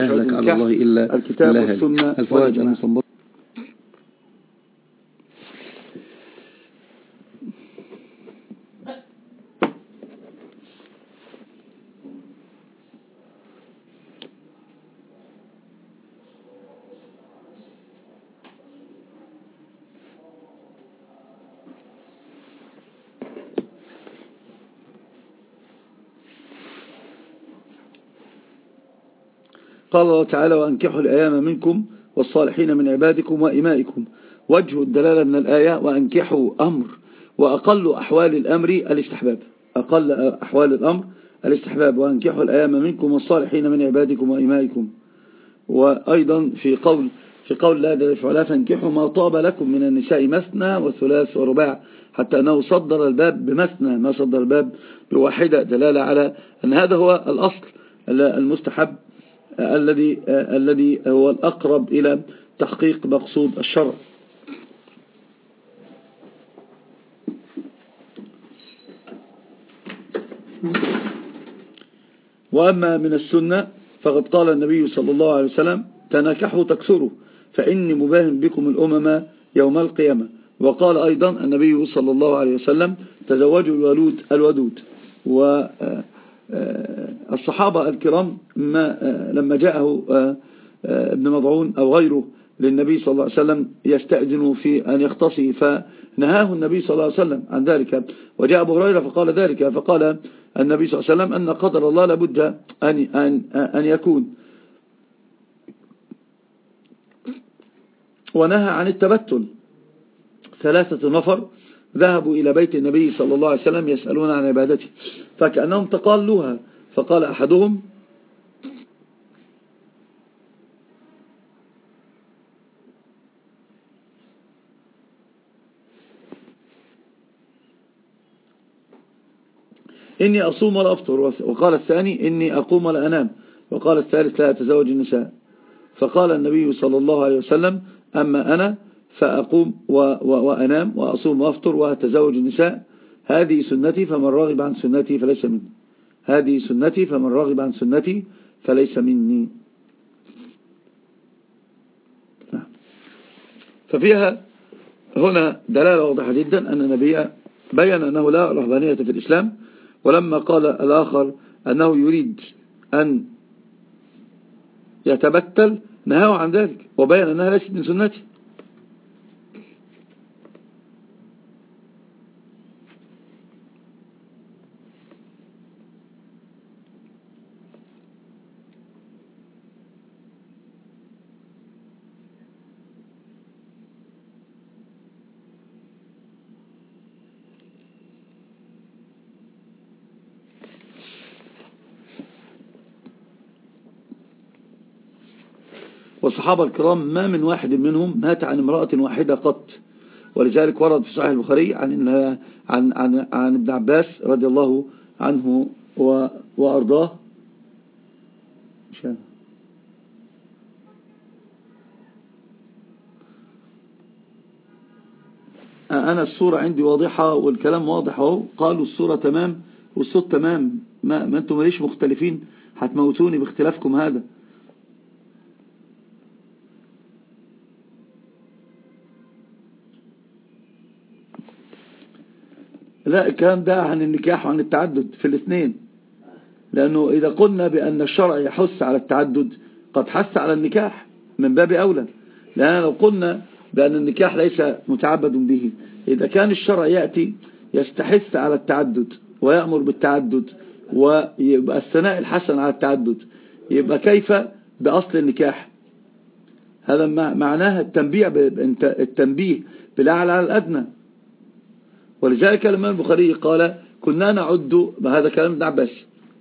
أهلك على الله إلا الكتاب والسنة المستنبطة قال الله تعالى وأنكحوا الأيام منكم والصالحين من عبادكم وإمائكم. وجه الدلالة من الآية وأنكحوا أمر وأقل أحوال الأمر الاستحباب. أقل أحوال الأمر الاستحباب. وأنكحوا الأيام منكم والصالحين من عبادكم وإمائكم. وأيضا في قول في قول لا دلف ولا فانكحوا ما طاب لكم من النساء مثنى وثلاث ورباع حتى أنه صدر الباب بمثنى ما صدر الباب بواحدة. دلالة على أن هذا هو الأصل المستحب. الذي الذي هو الأقرب إلى تحقيق مقصود الشرع. وأما من السنة فقد قال النبي صلى الله عليه وسلم تناكحوا تكثروا فإني مباهم بكم الأمم يوم القيامة. وقال أيضا النبي صلى الله عليه وسلم تزوجوا الولود الودود. و آه، الصحابة الكرام ما آه، لما جاءه آه، ابن مضعون أو غيره للنبي صلى الله عليه وسلم يستأذن في أن يختصي فنهاه النبي صلى الله عليه وسلم عن ذلك. وجاء أبو هريرة فقال ذلك فقال النبي صلى الله عليه وسلم أن قدر الله لابد أن, أن, أن يكون. ونهى عن التبتل. ثلاثة نفر ذهبوا إلى بيت النبي صلى الله عليه وسلم يسألون عن عبادته فكأنهم تقالوها. فقال أحدهم إني أصوم ولا أفطر. وقال الثاني إني أقوم ولا أنام. وقال الثالث لا أتزوج النساء. فقال النبي صلى الله عليه وسلم أما أنا فأقوم وأنام وأصوم وأفطر وأتزوج النساء. هذه سنتي فمن راغب عن سنتي فليس مني. هذه سنتي فمن راغب عن سنتي فليس مني نعم. ففيها هنا دلالة واضحة جدا أن النبي بيّن أنه لا رهبانية في الإسلام ولما قال الآخر أنه يريد أن يتبتل نهاه عن ذلك وبين أنها ليست من سنته والصحابة الكرام ما من واحد منهم مات عن امرأة واحدة قط. ولذلك ورد في صحيح البخاري عن, عن, عن, عن ابن عباس رضي الله عنه وأرضاه. أنا الصورة عندي واضحة والكلام واضح أهو. قالوا الصورة تمام والصوت تمام. ما, ما أنتم ماليش مختلفين؟ هتموتوني باختلافكم هذا. لا الكلام ده عن النكاح وعن التعدد في الاثنين. لأنه إذا قلنا بأن الشرع يحث على التعدد قد حث على النكاح من باب أولى. لأن لو قلنا بأن النكاح ليس متعبد به إذا كان الشرع يأتي يستحث على التعدد ويأمر بالتعدد ويبقى الثناء الحسن على التعدد يبقى كيف؟ بأصل النكاح. هذا معناها التنبيه التنبيه بالأعلى على الأدنى. ولذلك الإمام البخاري قال كنا نعد هذا كلام ابن عباس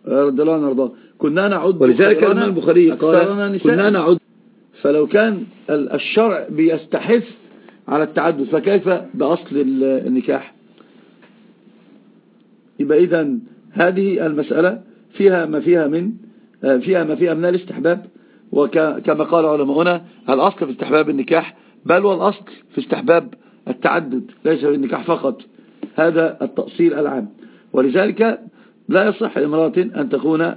رضي الله عنه وارضاه. كنا نعد ولذلك الإمام البخاري قال كنا نعد. فلو كان الشرع بيستحث على التعدد فكيف بأصل النكاح؟ يبقى إذا هذه المسألة فيها ما فيها من فيها ما فيها من الاستحباب. وكما قال علماؤنا الأصل في استحباب النكاح بل والأصل في استحباب التعدد ليس في النكاح فقط. هذا التأصيل العام. ولذلك لا يصح لامرأة أن تكون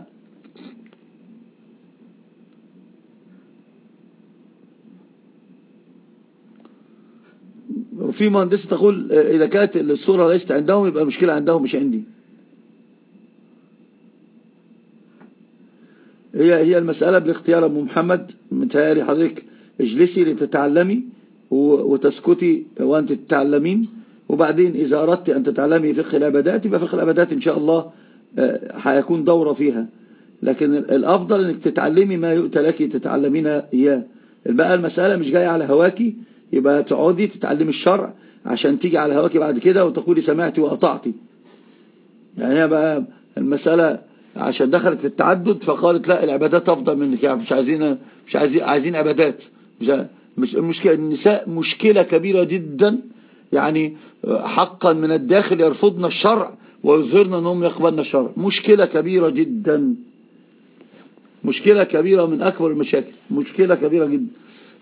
في مهندسة تقول إذا كانت الصورة ليست عندهم يبقى المشكلة عندهم مش عندي. هي هي المسألة بالاختيار أبو محمد. متهيألي حضرتك اجلسي لتتعلمي وتسكتي وأنت تتعلمين. وبعدين إذا أردت أن تتعلمي فقه العبادات يبقى فقه العبادات إن شاء الله هيكون دورة فيها. لكن الأفضل أنك تتعلمي ما يؤتى لك تتعلمين إياه. بقى المسألة مش جاية على هواكي يبقى تقعدي تتعلمي الشرع عشان تيجي على هواكي بعد كده وتقولي سمعتي وأطعتي يعني بقى المسألة عشان دخلت في التعدد فقالت لا العبادات أفضل منك. يعني مش عايزين مش عايزين عايزين عبادات. مش مش المشكلة النساء مشكلة كبيرة جدا يعني حقا من الداخل يرفضن الشرع ويظهرن أنهم يقبلن الشرع. مشكلة كبيرة جدا. مشكلة كبيرة من أكبر المشاكل. مشكلة كبيرة جدا.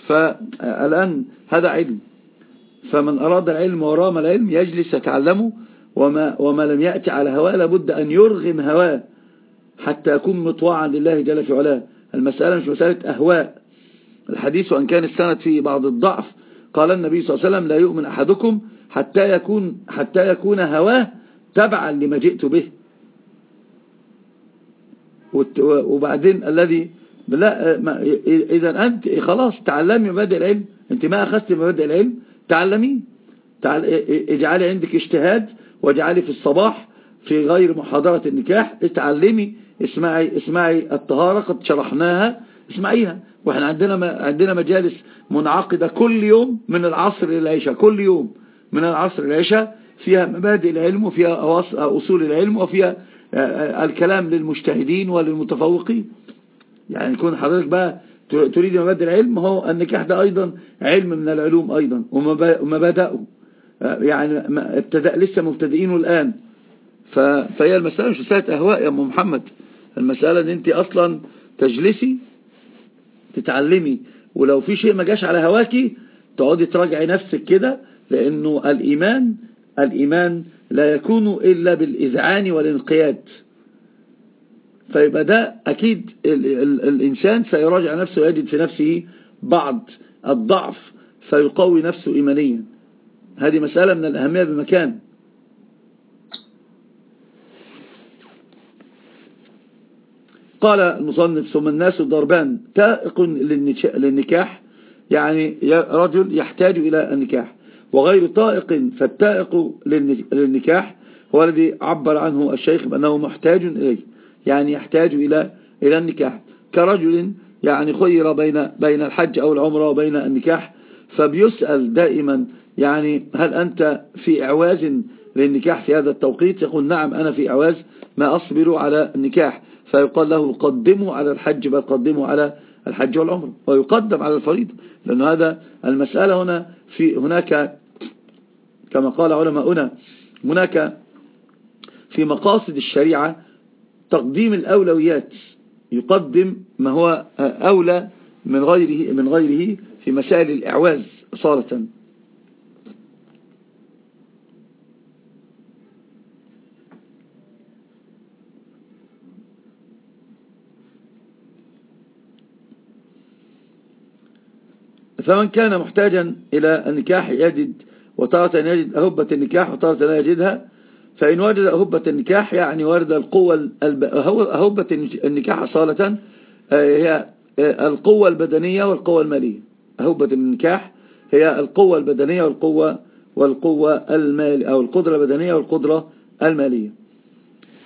فالآن هذا علم. فمن أراد العلم ورام العلم يجلس يتعلمه وما, وما لم يأتي على هواه لابد أن يرغم هواه حتى يكون مطوعا لله جل في علاه. المسألة مش مسألة أهواء. الحديث وأن كان السند فيه بعض الضعف قال النبي صلى الله عليه وسلم لا يؤمن أحدكم حتى يكون, حتى يكون هواه تبعا لما جئت به. وبعدين الذي لا إذا أنت خلاص تعلمي مبادئ العلم. أنت ما أخذت مبادئ العلم. تعلمي. اجعلي عندك اجتهاد واجعلي في الصباح في غير محاضرة النكاح. اتعلمي. اسمعي اسمعي الطهارة قد شرحناها. اسمعيها وإحنا عندنا عندنا مجالس منعقدة كل يوم من العصر للعشاء كل يوم من العصر للعشاء فيها مبادئ العلم وفيها أصول العلم وفيها الكلام للمجتهدين وللمتفوقين. يعني يكون حضرتك بقى تريد مبادئ العلم هو النكاح ده أيضا علم من العلوم أيضا ومبادئه. يعني ابتدأ لسه مبتدئينه الآن. فهي المسألة مش مسألة أهواء يا أم محمد المسألة إن أنت أصلا تجلسي تتعلمي ولو في شيء ما جاش على هواكي تقعدي تراجعي نفسك كده لأنه الإيمان الإيمان لا يكون إلا بالإذعان والانقياد. فيبقى ده أكيد ال ال الإنسان سيراجع نفسه ويجد في نفسه بعض الضعف فيقوي نفسه إيمانيا. هذه مسألة من الأهمية بمكان. قال المصنف ثم الناس ضربان تائق للنكاح يعني رجل يحتاج إلى النكاح وغير طائق فالتائق للنكاح هو الذي عبر عنه الشيخ بأنه محتاج إليه يعني يحتاج إلى إلى النكاح. كرجل يعني خير بين بين الحج أو العمرة وبين النكاح فبيسأل دائما يعني هل أنت في إعواز للنكاح في هذا التوقيت؟ يقول نعم أنا في إعواز ما أصبر على النكاح. فيقال له قدموا على الحج بل قدموا على الحج والعمر ويقدم على الفريضة. لأن هذا المسألة هنا في هناك كما قال علماؤنا هناك في مقاصد الشريعة تقديم الأولويات. يقدم ما هو أولى من غيره من غيره في مسائل الإعواز صارة. فمن كان محتاجا إلى النكاح يجد وتارة يجد أهبة النكاح وتارة لا يجدها. فإن وجد أهبة النكاح يعني ورد القوة أهبة النكاح أصالة آه، هي آه، القوة البدنية والقوة المالية. أهبة النكاح هي القوة البدنية والقوة والقوة المالية أو القدرة البدنية والقدرة المالية.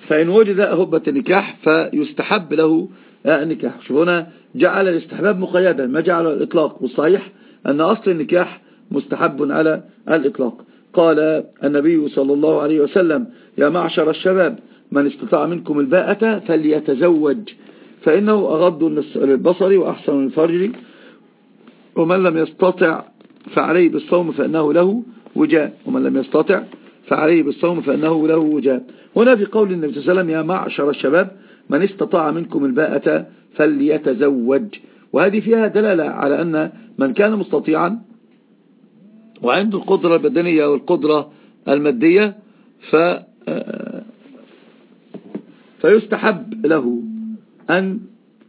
فإن وجد أهبة النكاح فيستحب له النكاح. شوف هنا جعل الاستحباب مقيدا ما جعل الإطلاق. والصحيح أن أصل النكاح مستحب على الإطلاق. قال النبي صلى الله عليه وسلم يا معشر الشباب من استطاع منكم الباءة فليتزوج. فإنه أغض للبصر وأحسن للفرج ومن لم يستطع فعليه بالصوم فإنه له وجاء. ومن لم يستطع فعليه بالصوم فإنه له وجاء. هنا في قول النبي صلى الله عليه وسلم يا معشر الشباب من استطاع منكم الباءة فليتزوج. وهذه فيها دلالة على أن من كان مستطيعا وعنده القدرة البدنية والقدرة المادية ف فيستحب له أن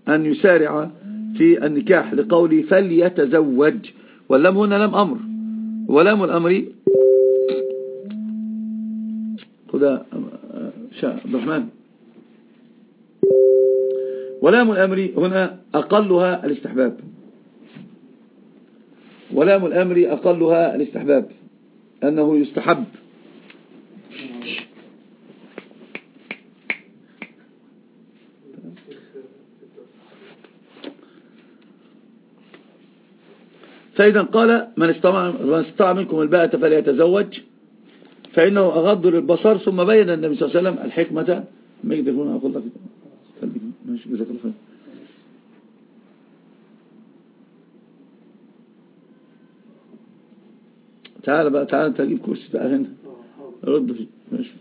أن يسارع في النكاح لقوله فليتزوج. واللم هنا لم أمر. ولام الأمر خذ شاء عبد الرحمن. ولام الأمر هنا أقلها الاستحباب. ولام الأمر أقلها الاستحباب. أنه يستحب. فإذا قال من استطاع منكم الباءة فليتزوج. فإنه أغض للبصر ثم بين النبي صلى الله عليه وسلم الحكمة. ما يقدرون أقول لك. جزاك الله خير تعال بقى تعال تجيب كرسي بقى هنا. رد فيه. ماشي.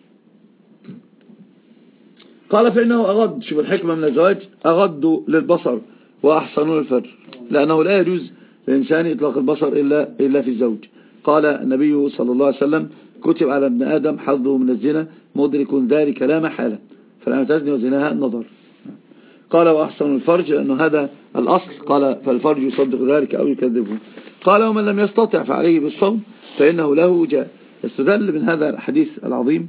قال فإنه أغض شوف الحكمة من الزواج أغض للبصر وأحسن للفرج لأنه لا يجوز للإنسان إطلاق البصر إلا, إلا في الزوج. قال النبي صلى الله عليه وسلم كتب على ابن آدم حظه من الزنا مدرك ذلك لا محالة فلما تزني وزناها النظر. قال وأحسن الفرج لأنه هذا الأصل. قال فالفرج يصدق ذلك أو يكذبه. قال ومن لم يستطع فعليه بالصوم فإنه له جاء. استدل من هذا الحديث العظيم.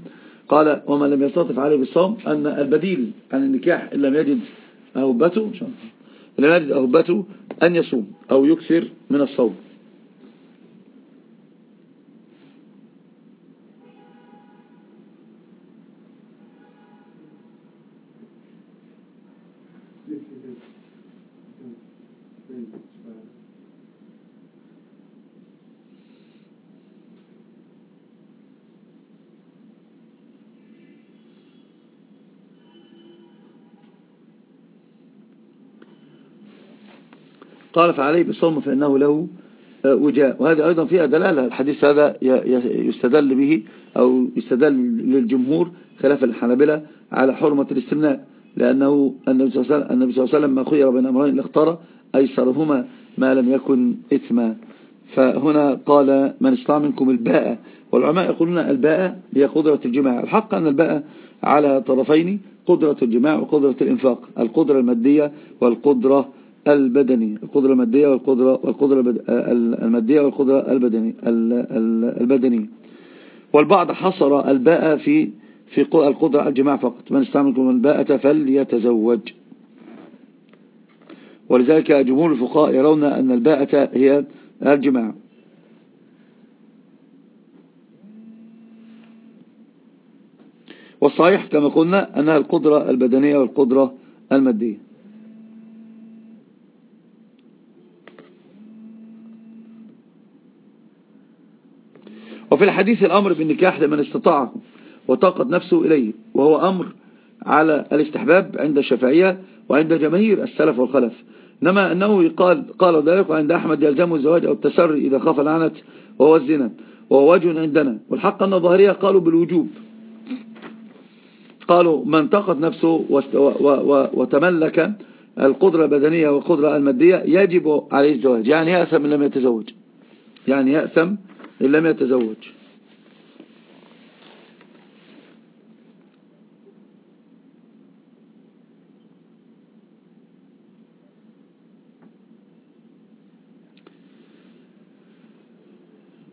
قال ومن لم يستطع فعليه بالصوم أن البديل عن النكاح إن لم يجد أهبته إن لم يجد أهبته أن يصوم أو يكثر من الصوم. قال فعليه بالصوم فإنه له آه، وجاء. وهذا أيضا فيها دلالة. الحديث هذا يستدل به أو يستدل للجمهور خلاف الحنابلة على حرمة الاستمناء لأنه النبي صلى الله عليه وسلم ما خير بين أمرين الاختار أيسرهما ما لم يكن إثما. فهنا قال من استطاع منكم الباء. والعلماء يقولون الباء هي قدرة الجماع. الحق أن الباء على طرفين قدرة الجماع وقدرة الإنفاق. القدرة المادية والقدرة البدني القدرة المادية والقدرة والقدرة المادية والقدرة البدني البدنية والبعض حصر الباء في في القدرة الجماع فقط. من استعملكم الباءة فليتزوج. ولذلك جمهور الفقهاء يرون أن الباءة هي الجماع. والصحيح كما قلنا أنها القدرة البدنية والقدرة المادية. وفي الحديث الأمر بالنكاح لمن استطاعه وطاقت نفسه إليه وهو أمر على الاستحباب عند الشافعية وعند جماهير السلف والخلف. إنما أنه قال, قال ذلك وعند أحمد يلزم الزواج أو التسري إذا خاف العنت وهو الزنا وهو وجه عندنا. والحق أن الظاهرية قالوا بالوجوب. قالوا من طاقت نفسه وتملك القدرة البدنية والقدرة المادية يجب عليه الزواج يعني يأثم لم يتزوج. يعني يأثم إن لم يتزوج.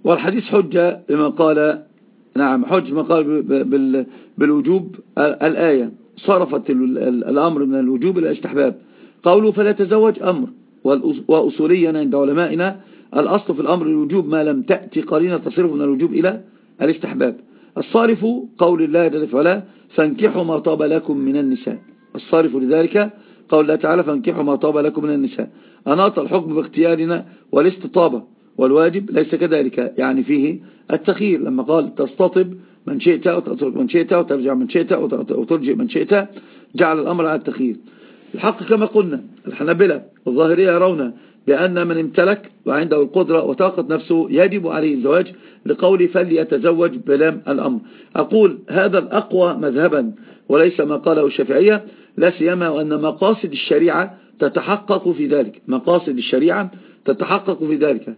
والحديث حجة لما قال نعم حج ما قال بالوجوب الآية. صرفت الأمر من الوجوب إلى استحباب. قوله فلا تزوج أمر وأصوليا عند علمائنا الأصل في الأمر الوجوب ما لم تأتي قرينة تصرف من الوجوب إلى الاستحباب. الصارف قول الله جل وعلا فانكحوا ما طاب لكم من النساء. الصارف لذلك قول الله تعالى فانكحوا ما طاب لكم من النساء. أناط الحكم باختيارنا والاستطابة والواجب ليس كذلك يعني فيه التخيير. لما قال تستطب من شئت وتترك من شئت وترجع من شئت وترجع من شئت جعل الأمر على التخيير. الحق كما قلنا الحنابلة والظاهرية يرون بأن من امتلك وعنده القدرة وطاقة نفسه يجب عليه الزواج لقول فليتزوج بلام الأمر. أقول هذا الأقوى مذهبا وليس ما قاله الشافعية لا سيما وأن مقاصد الشريعة تتحقق في ذلك. مقاصد الشريعة تتحقق في ذلك.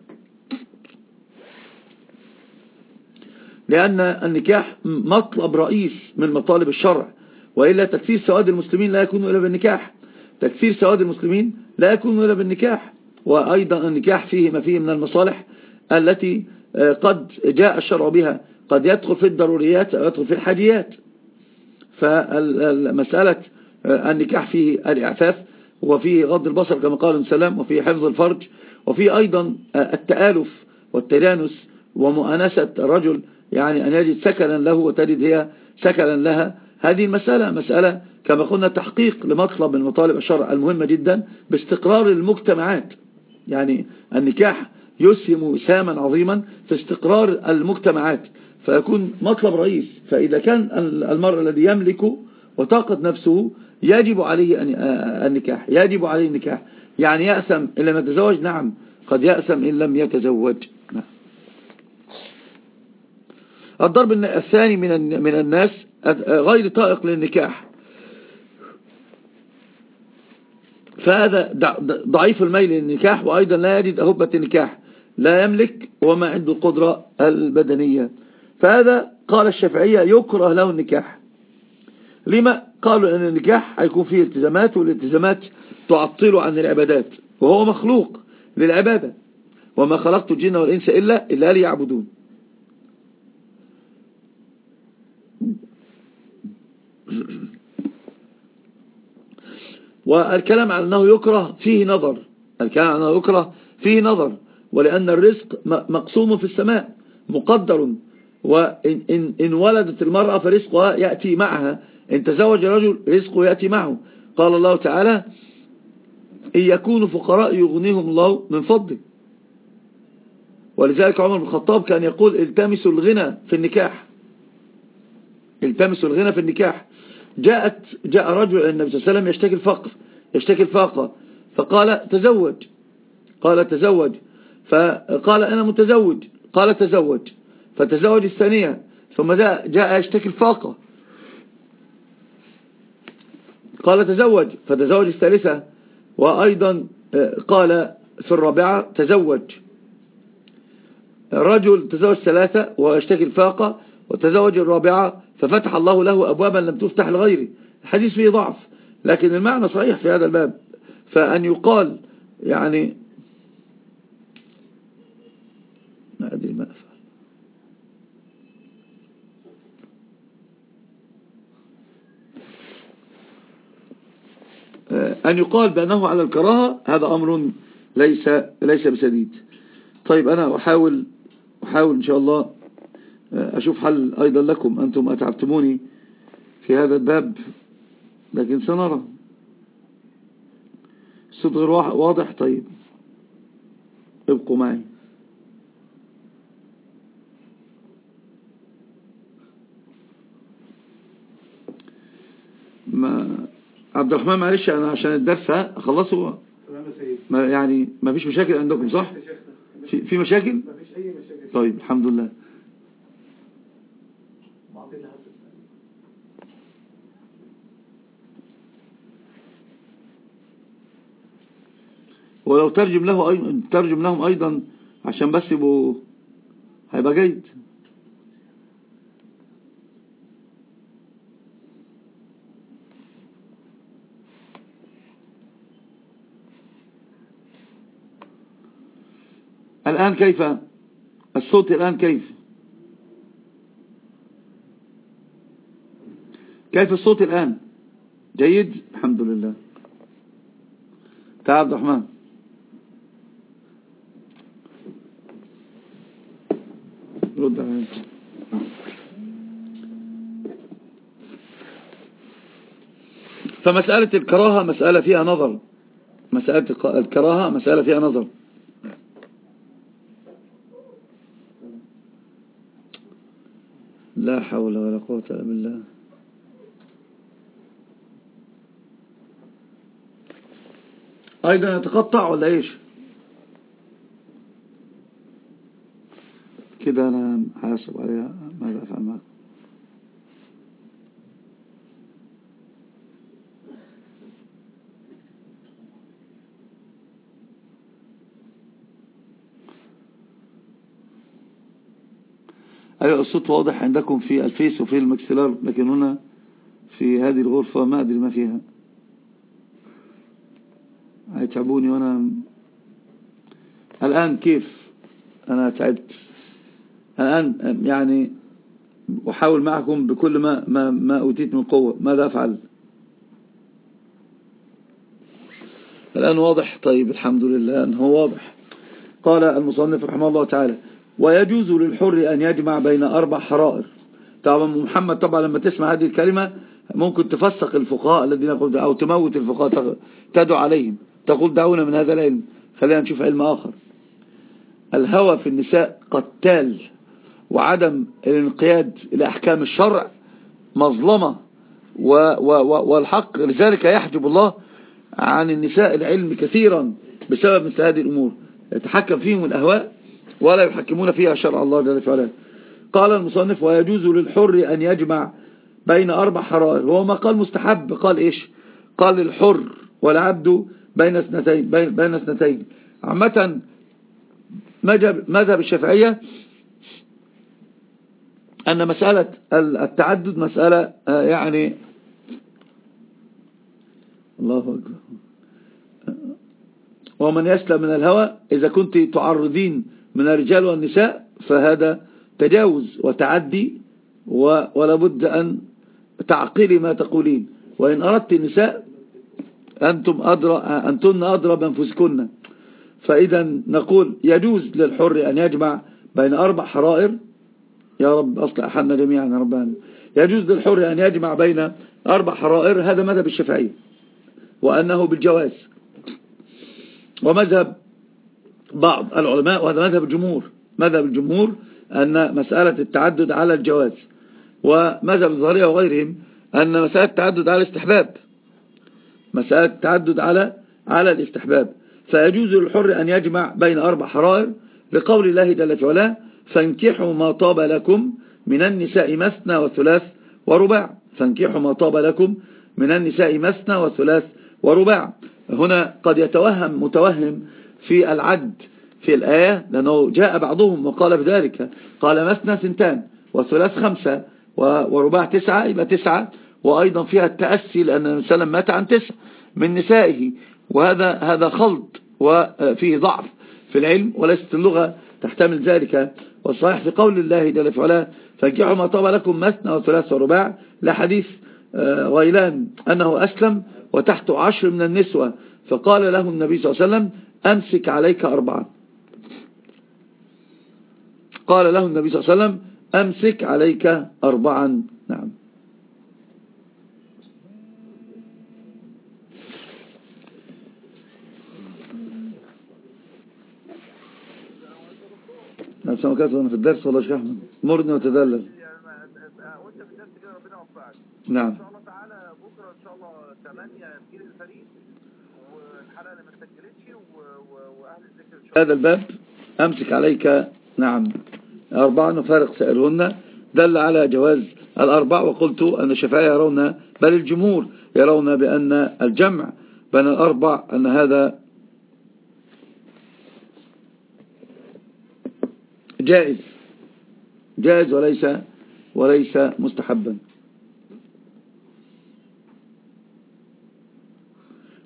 لأن النكاح مطلب رئيس من مطالب الشرع وإلا تكثير سواد المسلمين لا يكون إلا بالنكاح. تكثير سواد المسلمين لا يكون إلا بالنكاح. وأيضا النكاح فيه ما فيه من المصالح التي آه، قد جاء الشرع بها. قد يدخل في الضروريات أو يدخل في الحاجيات. فمسألة آه، النكاح فيه الإعفاف وفيه غض البصر كما قال السلام وفيه حفظ الفرج وفيه أيضا آه، التآلف والتجانس ومؤانسة الرجل يعني أن يجد سكنا له وتجد هي سكنا لها. هذه المسألة مسألة كما قلنا تحقيق لمطلب من مطالب الشرع المهمة جدا باستقرار المجتمعات. يعني النكاح يسهم ساما عظيما في استقرار المجتمعات فيكون مطلب رئيس. فإذا كان المرء الذي يملك وطاقة نفسه يجب عليه النكاح يجب عليه النكاح. يعني يأسم إن لم يتزوج؟ نعم. قد يأسم إن لم يتزوج. نعم. الضرب الثاني من من الناس غير طائق للنكاح. فهذا ضعيف الميل للنكاح وأيضا لا يجد أهبة النكاح. لا يملك وما عنده القدرة البدنية. فهذا قال الشافعية يكره له النكاح. لما قالوا أن النكاح هيكون فيه التزامات والالتزامات تعطله عن العبادات وهو مخلوق للعبادة. وما خلقت الجن والإنس إلا إلا ليعبدون. والكلام عن أنه يكره فيه نظر. الكلام عن أنه يكره فيه نظر. ولأن الرزق مقسوم في السماء مقدر. وإن إن إن ولدت المرأة فرزقها يأتي معها. إن تزوج رجل رزقه يأتي معه. قال الله تعالى إن يكونوا فقراء يغنيهم الله من فضله. ولذلك عمر بن الخطاب كان يقول التمسوا الغنى في النكاح. التمسوا الغنى في النكاح. جاءت جاء رجل النبي صلى الله عليه وسلم يشتكي الفقر يشتكي الفاقة فقال تزوج. قال تزوج. فقال أنا متزوج. قال تزوج. فتزوج الثانية. ثم جاء يشتكي الفاقة. قال تزوج. فتزوج الثالثة. وأيضا آه، قال في الرابعة تزوج. الرجل تزوج ثلاثة ويشتكي الفاقة. وتزوج الرابعة ففتح الله له أبوابا لم تفتح لغيره. الحديث فيه ضعف لكن المعنى صحيح في هذا الباب. فأن يقال يعني ما أدري ما أفعل. أن يقال بأنه على الكراهة هذا أمر ليس ليس بسديد طيب أنا أحاول أحاول إن شاء الله أشوف حل أيضا لكم أنتم أتعبتموني في هذا الباب لكن سنرى. الصوت غير واضح؟ طيب. ابقوا معي. ما عبد الرحمن معلش أنا عشان الدرس أخلصه؟ ما يعني ما فيش مشاكل عندكم صح؟ في, مشاكل؟ ما فيش أي مشاكل. طيب الحمد لله. ولو ترجم له أيضا ترجم لهم أيضا عشان بس يبقوا هيبقى جيد. الآن كيف؟ الصوت الآن كيف؟ كيف الصوت الآن؟ جيد؟ الحمد لله. تعال عبد الرحمن. فمسألة الكراهة مسألة فيها نظر. مسألة الكراهة مسألة فيها نظر. لا حول ولا قوة إلا بالله. أيضا يتقطع ولا إيش؟ كده أنا حاسب عليها ماذا أفعل معك أيوة الصوت واضح عندكم في الفيس وفي ال Mixlr لكن هنا في هذه الغرفة ما أدري ما فيها. هيتعبوني وأنا الآن كيف؟ أنا تعبت. الآن يعني أحاول معكم بكل ما, ما, ما أوتيت من قوة. ماذا أفعل؟ الآن واضح؟ طيب الحمد لله أنه واضح. قال المصنف رحمه الله تعالى ويجوز للحر أن يجمع بين أربع حرائر. طبعا محمد طبعا لما تسمع هذه الكلمة ممكن تفسق الفقهاء الذين يقول أو تموت الفقهاء تدعو عليهم. تقول دعونا من هذا العلم خلينا نشوف علم آخر. الهوى في النساء قتال. وعدم الانقياد إلى أحكام الشرع مظلمة و و والحق لذلك يحجب الله عن النساء العلم كثيرا بسبب مثل هذه الأمور. يتحكم فيهم الأهواء ولا يحكمون فيها شرع الله جل وعلا قال المصنف ويجوز للحر أن يجمع بين أربع حرائر. وهو ما قال مستحب قال إيش؟ قال الحر والعبد بين اثنتين بين, بين اثنتين. عامة مذهب الشافعية أن مسألة التعدد مسألة آه، يعني الله أكبر. ومن يسلم من الهوى إذا كنت تعرضين من الرجال والنساء فهذا تجاوز وتعدي ولا بد أن تعقلي ما تقولين. وإن أردت النساء أنتم أدرى أنتن أدرى بأنفسكن. فإذا نقول يجوز للحر أن يجمع بين أربع حرائر يا رب أصلح حالنا جميعا يا رب. يجوز للحر أن يجمع بين أربع حرائر هذا مذهب الشافعية وأنه بالجواز. ومذهب بعض العلماء وهذا مذهب الجمهور. مذهب الجمهور أن مسألة التعدد على الجواز ومذهب الظاهرية وغيرهم أن مسألة التعدد على الاستحباب. مسألة التعدد على على الاستحباب. فيجوز للحر أن يجمع بين أربع حرائر لقول الله جل وعلا فانكحوا ما طاب لكم من النساء مثنى وثلاث ورباع. فانكحوا ما طاب لكم من النساء مثنى وثلاث ورباع. هنا قد يتوهم متوهم في العد في الآية لأنه جاء بعضهم وقال بذلك قال مثنى سنتان وثلاث خمسة ورباع تسعة يبقى تسعة. وأيضا فيها التأسي لأن النبي صلى الله عليه وسلم مات عن تسع من نسائه. وهذا هذا خلط وفيه ضعف في العلم وليست اللغة تحتمل ذلك. والصحيح في قول الله جل وعلا فانكحوا ما طاب لكم مثنى وثلاث ورباع لحديث آه، غيلان أنه أسلم وتحت عشر من النسوة. فقال له النبي صلى الله عليه وسلم أمسك عليك أربعة قال له النبي صلى الله عليه وسلم أمسك عليك أربعا نعم. نعم سمكات وأنا في الدرس ولا شيخ أحمد. مرني وتدلل نعم. إن شاء الله تعالى بكرة إن شاء الله 8 تجيل الفريق والحلقة اللي ما اتسجلتش وأهل الذكر هذا الباب أمسك عليك. نعم. أربعة نفارق سائرهن دل على جواز الأربع وقلت أن الشفعية يرون بل الجمهور يرون بأن الجمع بين الأربع أن هذا جائز. جائز وليس وليس مستحبا.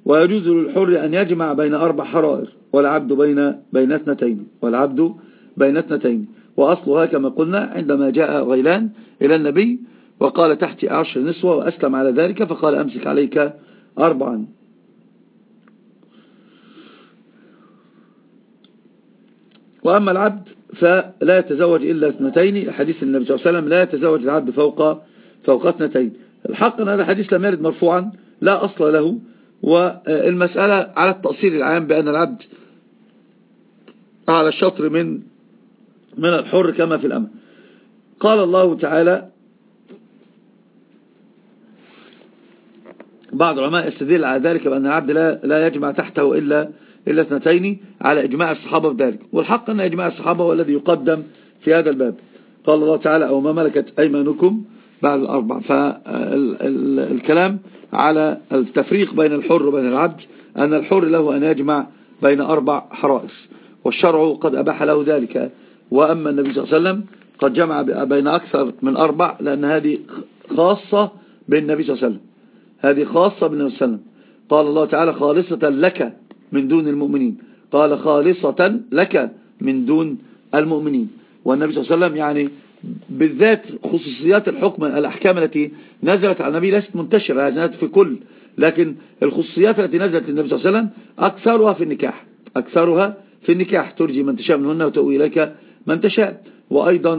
ويجوز للحر أن يجمع بين أربع حرائر والعبد بين بين اثنتين والعبد بين اثنتين. وأصلها كما قلنا عندما جاء غيلان إلى النبي وقال تحت عشر نسوة وأسلم على ذلك فقال أمسك عليك أربعا. وأما العبد فلا يتزوج إلا اثنتين. حديث النبي صلى الله عليه وسلم لا يتزوج العبد فوق فوق اثنتين. الحق أن هذا الحديث لم يرد مرفوعا لا أصل له. والمسألة على التأصيل العام بأن العبد على الشطر من من الحر كما في الأمر. قال الله تعالى بعض العلماء يستدل على ذلك بأن العبد لا, لا يجمع تحته إلا إلا اثنتين على إجماع الصحابة بذلك والحق أن إجماع الصحابة هو الذي يقدم في هذا الباب. قال الله تعالى أو ما ملكت أيمانكم بعد الأربع فالكلام على التفريق بين الحر وبين العبد أن الحر له أن يجمع بين أربع حرائص. والشرع قد أباح له ذلك. وأما النبي صلى الله عليه وسلم قد جمع بين أكثر من أربع لأن هذه خاصة بالنبي صلى الله عليه وسلم. هذه خاصة بالنبي صلى الله عليه وسلم. قال الله تعالى خالصة لك من دون المؤمنين. قال خالصة لك من دون المؤمنين. والنبي صلى الله عليه وسلم يعني بالذات خصوصيات الحكم الأحكام التي نزلت على النبي ليست منتشرة نزلت في كل لكن الخصوصيات التي نزلت للنبي صلى الله عليه وسلم أكثرها في النكاح أكثرها في النكاح. ترجي من تشاء منهن وتؤوي إليك من تشاء. وأيضا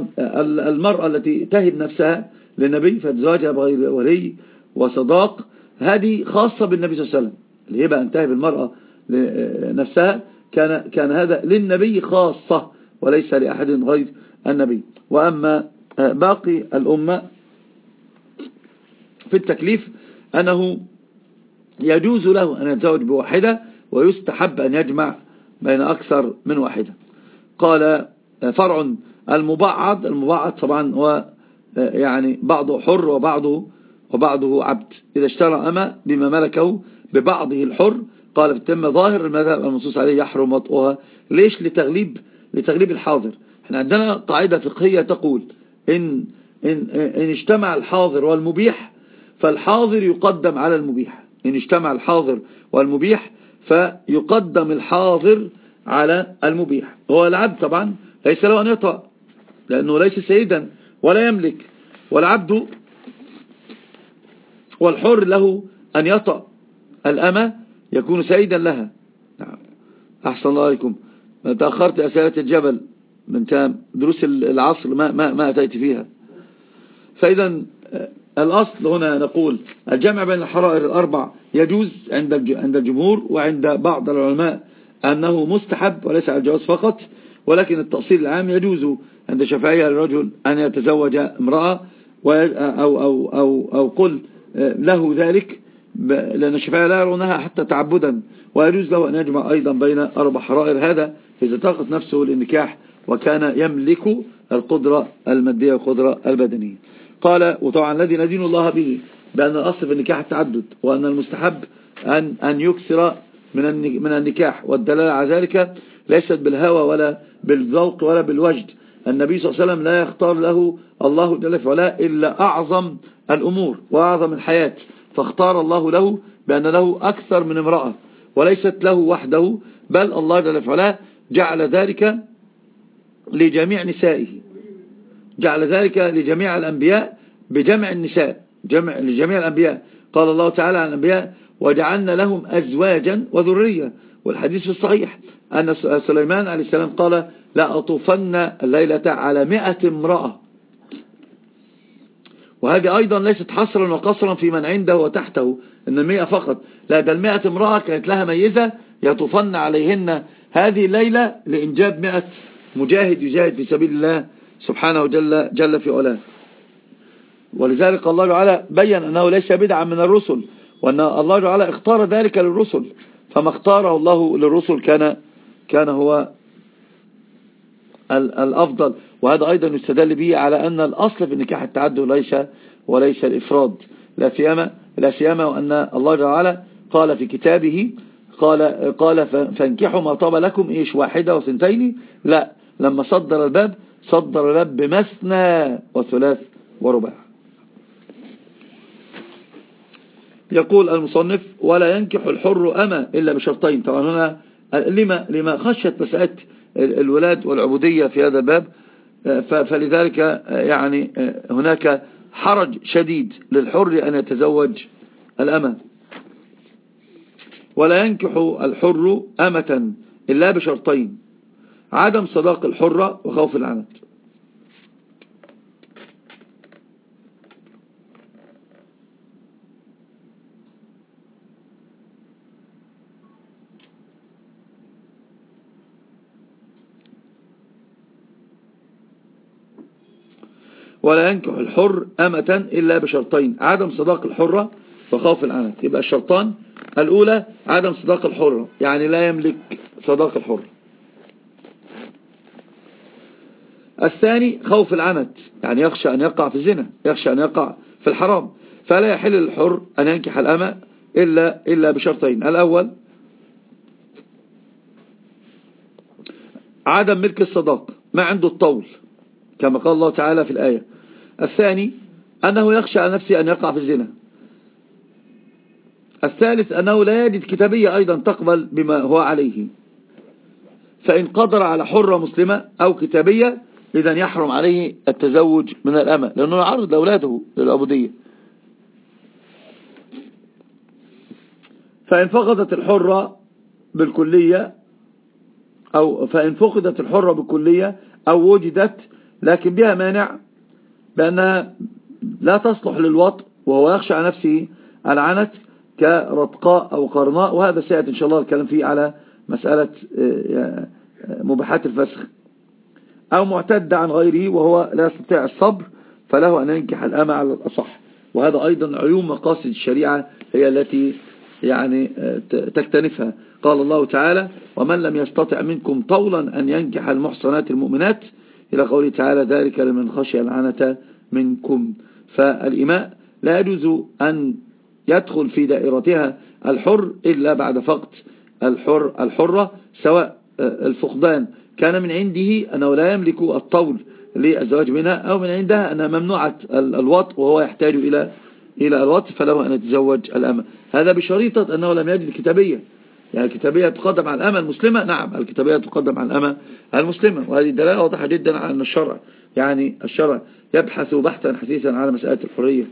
المرأة التي تهب نفسها للنبي فزواجها بغير ولي وصداق هذه خاصة بالنبي صلى الله عليه وسلم. الهبة أن تهب المرأة نفسها كان, كان هذا للنبي خاصة وليس لأحد غير النبي. وأما باقي الأمة في التكليف أنه يجوز له أن يتزوج بواحدة ويستحب أن يجمع بين أكثر من واحدة. قال فرع المبعض المبعض طبعا هو يعني بعضه حر وبعضه وبعضه عبد. إذا اشترى أما بما ملكه ببعضه الحر قال في ظاهر المذهب المنصوص عليه يحرم وطئها. ليش؟ لتغليب لتغليب الحاضر. إحنا عندنا قاعدة فقهية تقول إن, إن, إن اجتمع الحاضر والمبيح فالحاضر يقدم على المبيح. إن اجتمع الحاضر والمبيح فيقدم الحاضر على المبيح. هو العبد طبعا ليس له أن يطأ لأنه ليس سيدا ولا يملك. والعبد والحر له أن يطأ. الأمة يكون سيدا لها. نعم. أحسن الله عليكم. تأخرت أسئلة الجبل من تام دروس العصر ما, ما, ما أتيت فيها. فإذا آه، الأصل هنا نقول الجمع بين الحرائر الأربع يجوز عند عند الجمهور وعند بعض العلماء أنه مستحب وليس على الجواز فقط ولكن التأصيل العام يجوز عند شفعية للرجل أن يتزوج امرأة أو, أو, أو, أو قل آه، له ذلك لأن الشفعية لا يرونها حتى تعبدا ويجوز له أن يجمع أيضا بين أربع حرائر. هذا إذا طاقت نفسه للنكاح وكان يملك القدرة المادية والقدرة البدنية. قال وطبعا الذي ندين الله به بأن الأصل في النكاح التعدد وأن المستحب أن, أن يكسر من من النكاح. والدلالة على ذلك ليست بالهوى ولا بالذوق ولا بالوجد. النبي صلى الله عليه وسلم لا يختار له الله جل وعلا إلا أعظم الأمور وأعظم الحياة. فاختار الله له بأن له أكثر من امرأة وليست له وحده بل الله جل وعلا جعل ذلك لجميع نسائه. جعل ذلك لجميع الأنبياء بجمع النساء جمع لجميع الأنبياء. قال الله تعالى عن الأنبياء وجعلنا لهم أزواجا وذرية والحديث في الصحيح أن سليمان عليه السلام قال لا أطوفن الليلة على مئة امرأة وهذه أيضا ليست حصرا وقصرا في من عنده وتحته إن المئة فقط. لا ده المئة امرأة كانت لها ميزة يطوفن عليهن هذه الليلة لإنجاب مئة مجاهد يجاهد في سبيل الله سبحانه جل, جل في علاه. ولذلك الله تعالى بين أنه ليس بدعا من الرسل وأن الله تعالى اختار ذلك للرسل فما اختاره الله للرسل كان كان هو الأفضل. وهذا أيضا يستدل به على أن الأصل في النكاح التعدد ليس وليس الإفراد. لا سيما لا سيما وأن الله تعالى قال في كتابه قال قال فانكحوا ما طاب لكم إيش واحدة وسنتين لا لما صدر الباب صدر الباب بمثنى وثلاث ورباع يقول المصنف ولا ينكح الحر أما إلا بشرطين طبعا هنا لما, لما خشت مسألة الولاد والعبودية في هذا الباب فلذلك يعني هناك حرج شديد للحر أن يتزوج الأمة. ولا ينكح الحر أمة إلا بشرطين عدم صداق الحرة وخوف العنت. ولا ينكح الحر أمة إلا بشرطين عدم صداق الحرة وخوف العنت يبقى الشرطان الأولى عدم صداق الحرة يعني لا يملك صداق الحرة الثاني خوف العنت يعني يخشى أن يقع في الزنا يخشى أن يقع في الحرام. فلا يحل للحر أن ينكح الأمة إلا, إلا بشرطين. الأول عدم ملك الصداق ما عنده الطول كما قال الله تعالى في الآية الثاني أنه يخشى على نفسه أن يقع في الزنا. الثالث أنه لا يجد كتابية أيضا تقبل بما هو عليه. فإن قدر على حرة مسلمة أو كتابية إذا يحرم عليه التزوج من الأمة لأنه يعرض لأولاده للعبودية. فإن فقدت الحرة بالكلية أو فإن فقدت الحرة بالكلية أو وجدت لكن بها مانع بأنها لا تصلح للوط وهو يخشى على نفسه العنت كرتقاء أو قرناء. وهذا سيأتي إن شاء الله الكلام فيه على مسألة آه، آه، مباحات الفسخ. أو معتد عن غيره وهو لا يستطيع الصبر فله أن ينكح الأمة على الأصح. وهذا أيضا عيوم مقاصد الشريعة هي التي يعني آه، تكتنفها. قال الله تعالى ومن لم يستطع منكم طولا أن ينكح المحصنات المؤمنات إلى قوله تعالى ذلك لمن خشي العنة منكم. فالإماء لا يجوز أن يدخل في دائرتها الحر إلا بعد فقد الحر الحرة سواء آه، الفقدان. كان من عنده أنه لا يملك الطول للزواج منها أو من عندها أنها ممنوعة الوط وهو يحتاج إلى إلى الوط فله أن يتزوج الأمة هذا بشريطة أنه لم يجد كتابية يعني الكتابية تقدم على الأمة المسلمة نعم الكتابية تقدم على الأمة المسلمة وهذه دلالة واضحة جدا على أن الشرع يعني الشرع يبحث بحثا حثيثا على مسألة الحرية.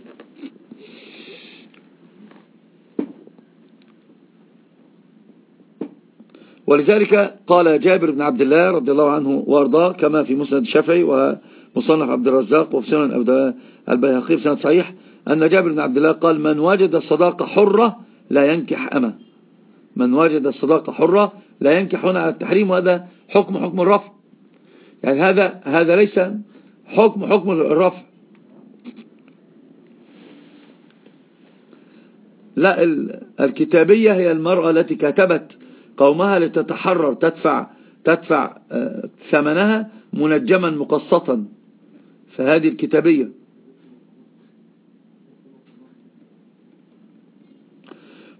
ولذلك قال جابر بن عبد الله رضي الله عنه وأرضاه كما في مسند الشافعي ومصنف عبد الرزاق وفي سنن البيهقي في سنة صحيح أن جابر بن عبد الله قال من وجد الصداقة حرة لا ينكح أمة. من وجد الصداقة حرة لا ينكح هنا على التحريم وهذا حكم حكم الرفع. يعني هذا هذا ليس حكم حكم الرفع. لا الكتابية هي المرأة التي كتبت قومها لتتحرر تدفع تدفع آه، ثمنها منجما مقسطا. فهذه الكتابية.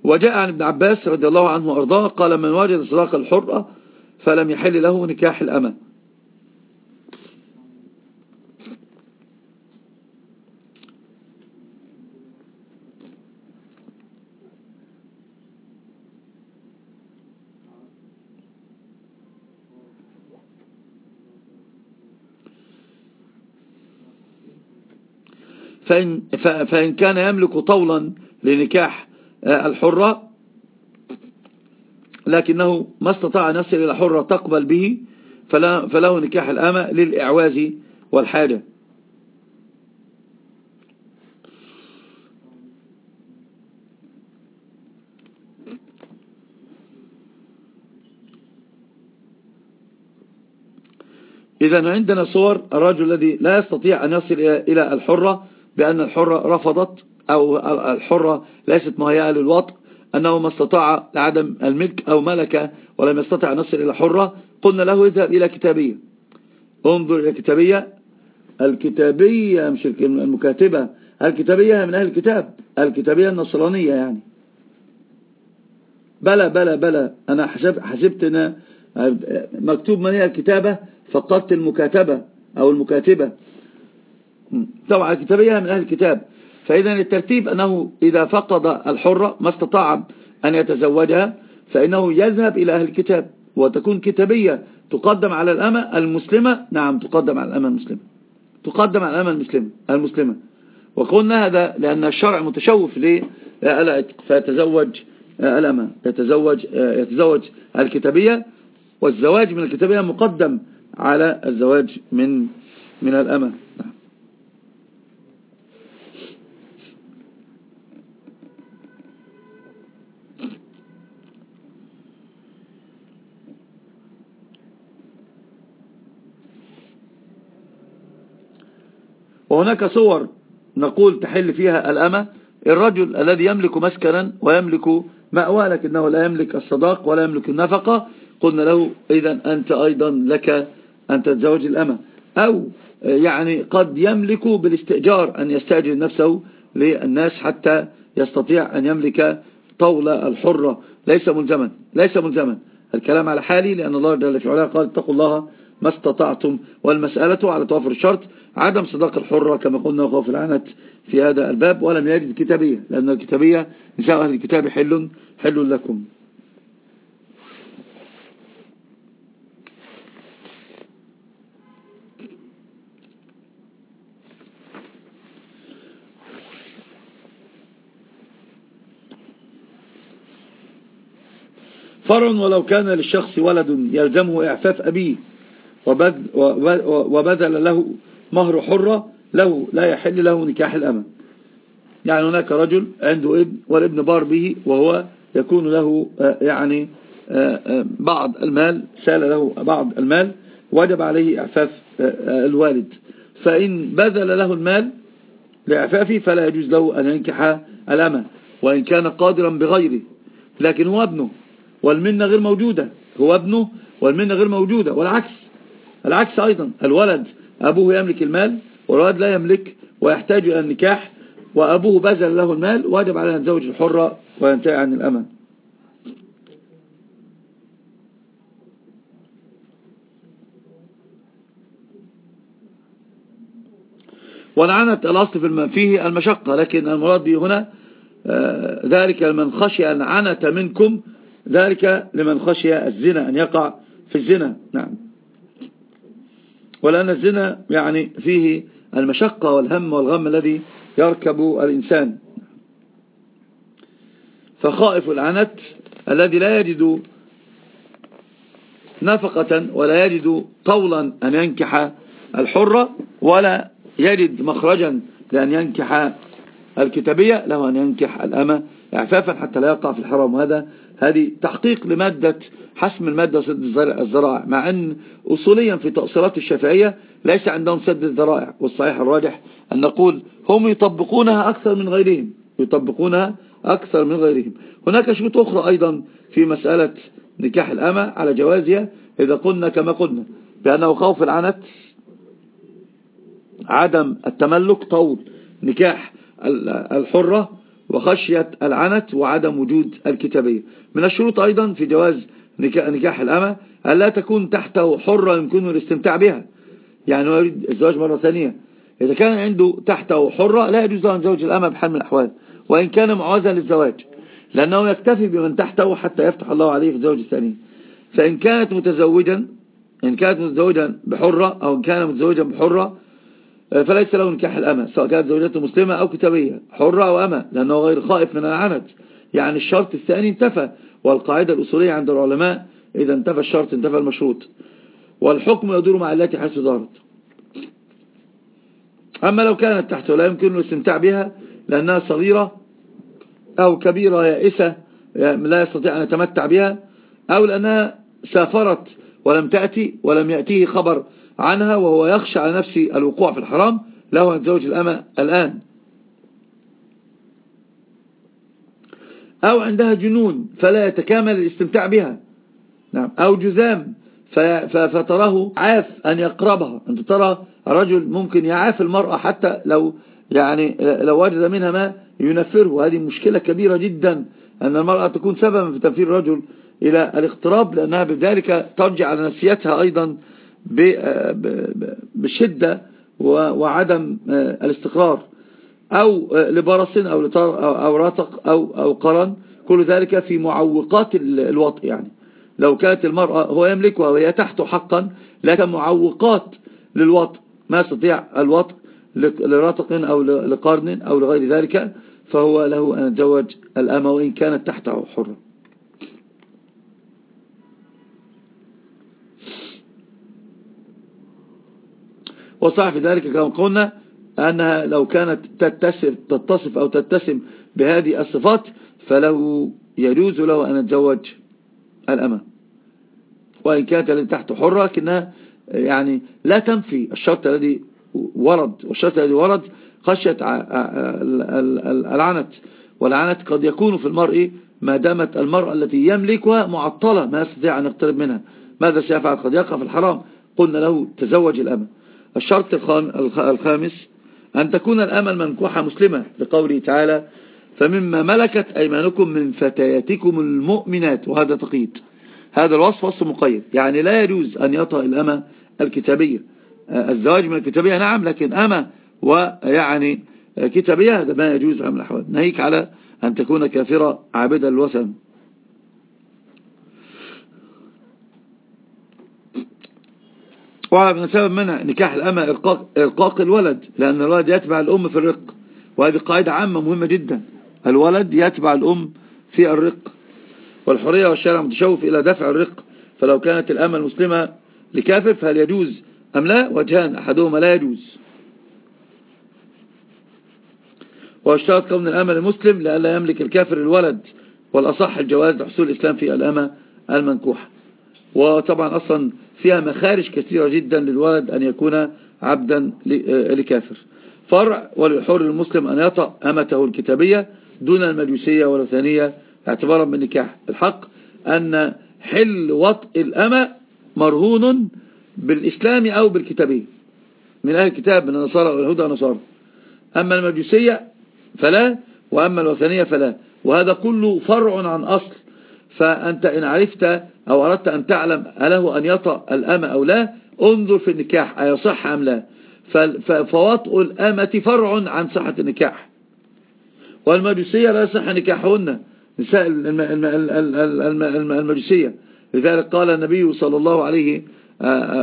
وجاء عن ابن عباس رضي الله عنه وأرضاه قال من وجد صداق الحرة فلم يحل له نكاح الأمة. فإن, فإن كان يملك طولا لنكاح الحرة لكنه ما استطاع أن يصل إلى حرة تقبل به فله نكاح الأمة للإعواز والحاجة. إذا عندنا صور الرجل الذي لا يستطيع أن يصل إلى الحرة بأن الحرة رفضت أو الحرة ليست مهيئة للوطء أنه ما استطاع لعدم الملك أو ملك ولم يستطع أن يصل إلى حرة قلنا له اذهب إلى كتابية. انظر إلى كتابية. الكتابية مش المكاتبة الكتابية من أهل الكتاب الكتابية النصرانية يعني. بلى بلى بلى أنا حسب حسبت أنا مكتوب من هي الكتابة فقدت المكاتبة أو المكاتبة. طبعا الكتابية من أهل الكتاب. فإذا الترتيب أنه إذا فقد الحرة ما استطاع أن يتزوجها فإنه يذهب إلى أهل الكتاب وتكون كتابية تقدم على الأمة المسلمة. نعم تقدم على الأمة المسلمة. تقدم على الأمة المسلمة المسلمة. وقلنا هذا لأن الشرع متشوف للعتق فيتزوج الأمة. يتزوج, يتزوج الكتابية والزواج من الكتابية مقدم على الزواج من من الأمة نعم وهناك صور نقول تحل فيها الأمة. الرجل الذي يملك مسكنا ويملك مأوى لكنه لا يملك الصداق ولا يملك النفقة. قلنا له إذا أنت أيضا لك أن تتزوج الأمة. أو يعني قد يملك بالاستئجار أن يستأجر نفسه للناس حتى يستطيع أن يملك طول الحرة. ليس ملزما ليس ملزما. الكلام على حالي لأن الله جل في علاه قال اتقوا الله ما استطعتم والمسألة على توافر الشرط عدم صداق الحرة كما قلنا وخوف العنت في هذا الباب ولم يجد كتابية لأن الكتابية نساء أهل الكتاب حل حل لكم. فرع ولو كان للشخص ولد يلزمه إعفاف أبيه. وبدل له مهر حرة له لا يحل له نكاح الأمة. يعني هناك رجل عنده ابن والابن بار به وهو يكون له آه، يعني آه، آه، بعض المال سال له بعض المال وجب عليه إعفاف الوالد. فإن بذل له المال لإعفافه فلا يجوز له أن ينكح الأمة وإن كان قادرا بغيره. لكن هو ابنه والمنة غير موجودة. هو ابنه والمنة غير موجودة. والعكس العكس أيضا. الولد أبوه يملك المال والولد لا يملك ويحتاج إلى النكاح وأبوه بذل له المال واجب عليه أن يتزوج الحرة وينتهي عن الأمن. ولعنت الأصل في فيه المشقة لكن المراد به هنا آه، ذلك لمن خشي العنة منكم ذلك لمن خشي الزنا أن يقع في الزنا. نعم. ولأن الزنا يعني فيه المشقة والهم والغم الذي يركب الإنسان. فخائف العنت الذي لا يجد نفقة ولا يجد طولا أن ينكح الحرة ولا يجد مخرجا لأن ينكح الكتابية له أن ينكح الأمة إعفافا حتى لا يقع في الحرام. وهذا هذه تحقيق لمادة حسم المادة سد الزرائع مع أن أصوليا في تأصيلات الشافعية ليس عندهم سد الذرائع والصحيح الراجح أن نقول هم يطبقونها أكثر من غيرهم يطبقونها أكثر من غيرهم. هناك شروط أخرى أيضا في مسألة نكاح الأمة على جوازها إذا قلنا كما قلنا بأنه خوف العنت عدم التملك طول نكاح الحرة وخشية العنت وعدم وجود الكتابية. من الشروط أيضا في جواز نكاح الأمة ألا تكون تحته حرة يمكنه الاستمتاع بها. يعني هو يريد الزواج مرة ثانية. إذا كان عنده تحته حرة لا يجوز أن يزوج الأمة بحال من الأحوال. وإن كان معوزا للزواج لأنه يكتفي بمن تحته حتى يفتح الله عليه في الزوج الثاني. فإن كانت متزوجا إن كانت متزوجا بحرة أو إن كان متزوجا بحرة فليس له نكاح الأمة سواء كانت زوجته مسلمة أو كتابية حرة أو أمة لأنه غير خائف من العنت يعني الشرط الثاني انتفى والقاعدة الأصولية عند العلماء إذا انتفى الشرط انتفى المشروط. والحكم يدور مع التي حيث دارت. أما لو كانت تحته لا يمكن الاستمتاع بها لأنها صغيرة أو كبيرة يائسة لا يستطيع أن يتمتع بها أو لأنها سافرت ولم تأتي ولم يأتيه خبر عنها وهو يخشى على نفسه الوقوع في الحرام له أن يتزوج الأمة الآن. أو عندها جنون فلا يتكامل الاستمتاع بها. نعم. أو جذام فتراه عاف أن يقربها. أنت ترى رجل ممكن يعاف المرأة حتى لو يعني لو وجد منها ما ينفره. وهذه مشكلة كبيرة جدا أن المرأة تكون سببا في تنفير الرجل إلى الاقتراب لأنها بذلك ترجع على نفسيتها أيضا بشدة وعدم الاستقرار أو لبرص أو, أو راتق أو, أو قرن. كل ذلك في معوقات الوطء يعني. لو كانت المرأة هو يملكها وهي تحته حقا لكن معوقات للوطء. ما يستطيع الوطء لراتق أو لقرن أو لغير ذلك فهو له أن يتزوج الأمة وإن كانت تحته حرة. وصح في ذلك كما قلنا أنها لو كانت تتصف, تتصف أو تتسم بهذه الصفات فله يجوز له أن يتزوج الأمة. وإن كانت التي تحت حرة لكنها يعني لا تنفي الشرط الذي ورد. والشرط الذي ورد خشية العنت. والعنت قد يكون في المرء ما دامت المرأة التي يملكها معطلة ما يستطيع أن يقترب منها. ماذا سيفعل؟ قد يقع في الحرام. قلنا له تزوج الأمة. الشرط الخامس أن تكون الأمل منكوحة مسلمة لقوله تعالى فمما ملكت أيمانكم من فتياتكم المؤمنات. وهذا تقييد. هذا الوصف وصف مقيد. يعني لا يجوز أن يطأ الأمة الكتابية. الزواج من الكتابية نعم لكن أمة ويعني كتابية هذا ما يجوز عمل الأحوال نهيك على أن تكون كافرة عابدة الوثن. ومن سبب منع نكاح الأمة إرقاق الولد لأن الولد يتبع الأم في الرق. وهذه قاعدة عامة مهمة جدا. الولد يتبع الأم في الرق. والحرية والشارع متشوف إلى دفع الرق. فلو كانت الأمة المسلمة لكافر فهل يجوز أم لا؟ وجهان أحدهما لا يجوز. واشترط كون الأمة المسلم لألا يملك الكافر الولد والأصح الجواز لحصول الإسلام في الأمة المنكوحة. وطبعا أصلا فيها مخارج كثيرة جدا للولد أن يكون عبدا لكافر. فرع وللحر المسلم أن يطأ أمته الكتابية دون المجوسية والوثانية اعتبارا بالنكاح الحق أن حل وطء الأمة مرهون بالإسلام أو بالكتابية. من أهل الكتاب من النصارى واليهود والنصارى. أما المجوسية فلا وأما الوثنية فلا. وهذا كله فرع عن أصل. فأنت إن عرفت أو أردت أن تعلم أله أن يطأ الأمة أو لا انظر في النكاح أيصح أم لا؟ فوطء الأمة فرع عن صحة النكاح. والمجوسية لا يصح نكاحهن. نساء المجوسية لذلك قال النبي صلى الله عليه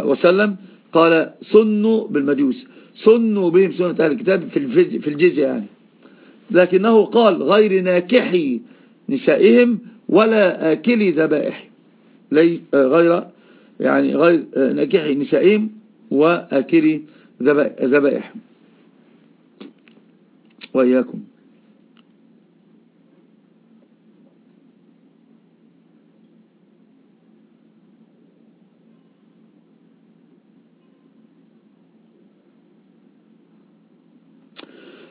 وسلم قال سنوا بالمجوس. سنوا بهم سنة أهل الكتاب في الجزية يعني. لكنه قال غير ناكحي نسائهم ولا آكلي ذبائح غير يعني غير ناكحي نسائهم وآكلي ذبائح وإياكم.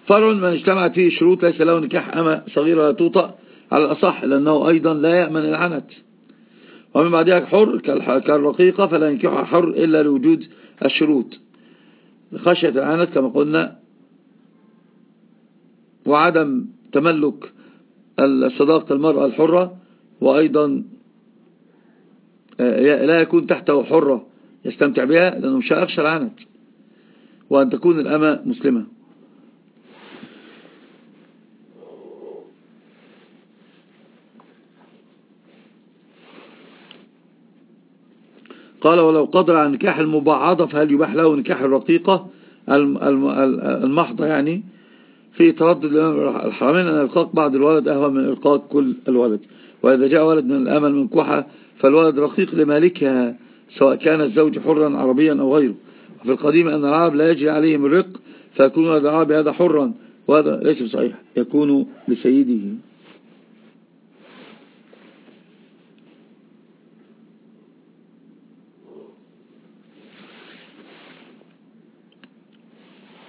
فرع من اجتمعت فيه شروط ليس له نكاح أما صغيرة لا توطأ على الأصح لأنه أيضا لا يأمن العنت. ومن بعدها حر كالرقيقة فلا ينكح حر إلا لوجود الشروط. خشية العنت كما قلنا وعدم تملك الصداقة المرأة الحرة وأيضا آه، لا يكون تحته حرة يستمتع بها لأنه مش أخشى العنت. وأن تكون الأمة مسلمة. قال ولو قدر على نكاح المبعضة فهل يباح له نكاح الرقيقة؟ المحضة يعني. في تردد الحرمين أن إلقاق بعض الولد أهوى من إلقاق كل الولد. وإذا جاء ولد من الأمل منكوحة فالولد رقيق لمالكها سواء كان الزوج حرا عربيا أو غيره. وفي القديم أن العرب لا يجري عليهم الرق فيكون ولد العربي هذا حرا. وهذا ليس صحيح يكون لسيده.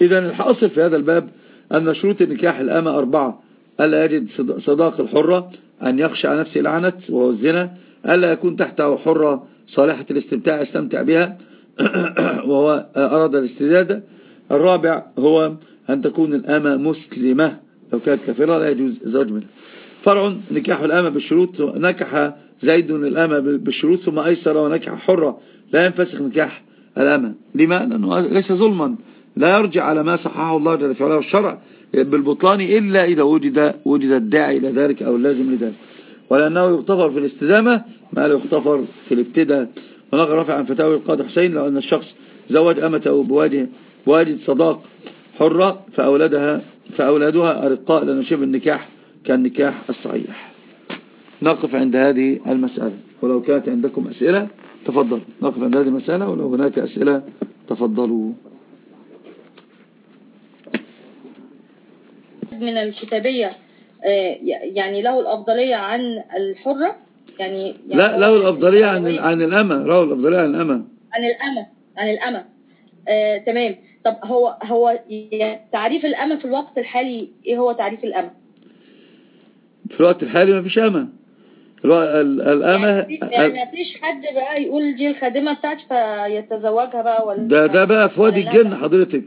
إذا الحاصل في هذا الباب أن شروط النكاح الأمة أربعة. ألا يجد صداق الحرة أن يخشى على نفسه لعنت وهو الزنا. ألا يكون تحته حرة صالحة الاستمتاع يستمتع بها. وهو أراد الاستزادة الرابع هو أن تكون الأمة مسلمة. لو كانت كافرة لا يجوز الزواج منها. فرع نكاح الأمة بالشروط نكح زيد الأمة بالشروط ثم أيسر ونكح حرة. لا ينفسخ نكاح الأمة. لما؟ لأنه ليس ظلما. لا يرجع على ما صححه الله جل وعلا والشرع. بالبطلان إلا إذا وجد وجد الداعي إلى ذلك أو اللازم لذلك. ولأنه يغتفر في الاستدامة ما لا يغتفر في الابتداء. ونقل رفع عن فتاوي القاضي حسين لو أن الشخص زوج أمته بواجه بواجد صداق حرة فأولدها فأولادها أرقاء لأن شبه النكاح كالنكاح الصحيح. نقف عند هذه المسألة. ولو كانت عندكم أسئلة تفضل نقف عند هذه المسألة. ولو هناك أسئلة تفضلوا. من الكتابية آه، يعني له الأفضلية عن الحرة يعني, يعني لا له الأفضلية عن عن الأمة له الأفضلية عن الأمة. عن الأمة عن الأمة. آه، تمام. طب هو هو تعريف الأمة في الوقت الحالي إيه هو تعريف الأمة؟ في الوقت الحالي ما فيش أمة. الأمة يعني ما فيش حد بقى يقول دي الخادمة بتاعتي فيتزوجها بقى ولا ده ده بقى في وادي الجن حضرتك.